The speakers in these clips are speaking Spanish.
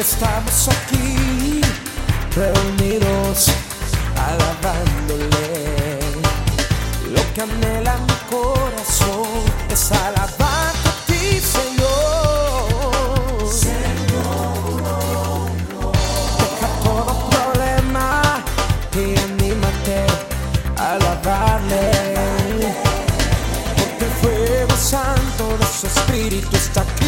Estamos aquí reunidos alabándole. Lo que anhela mi corazón es alabarte a ti, Señor. Señor, deja todo problema y anímate a alabarle. Porque el fuego santo de su espíritu está aquí.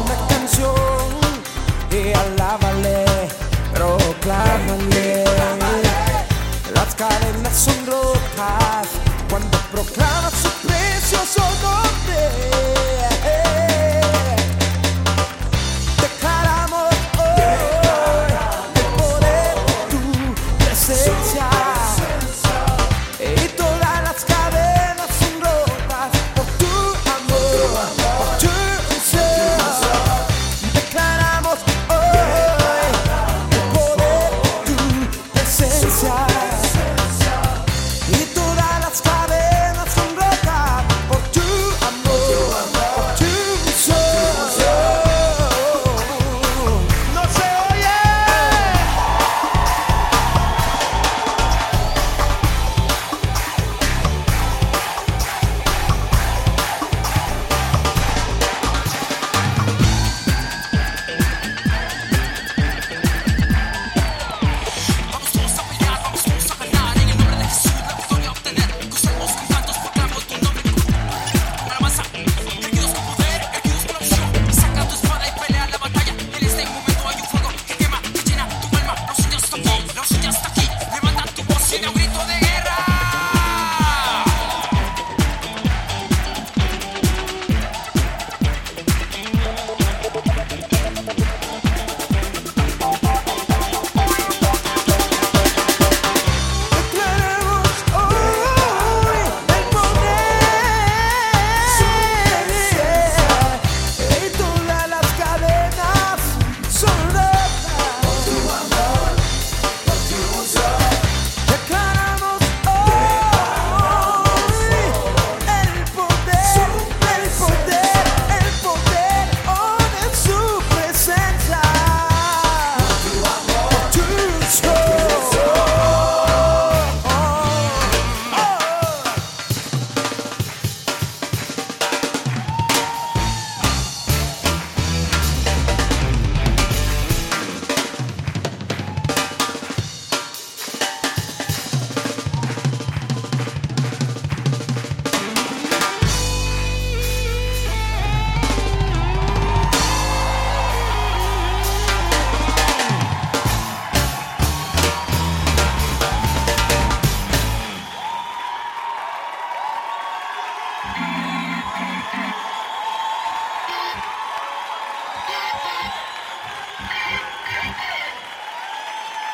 una canción y alábale, proclámale. Las cadenas son rojas cuando proclamas su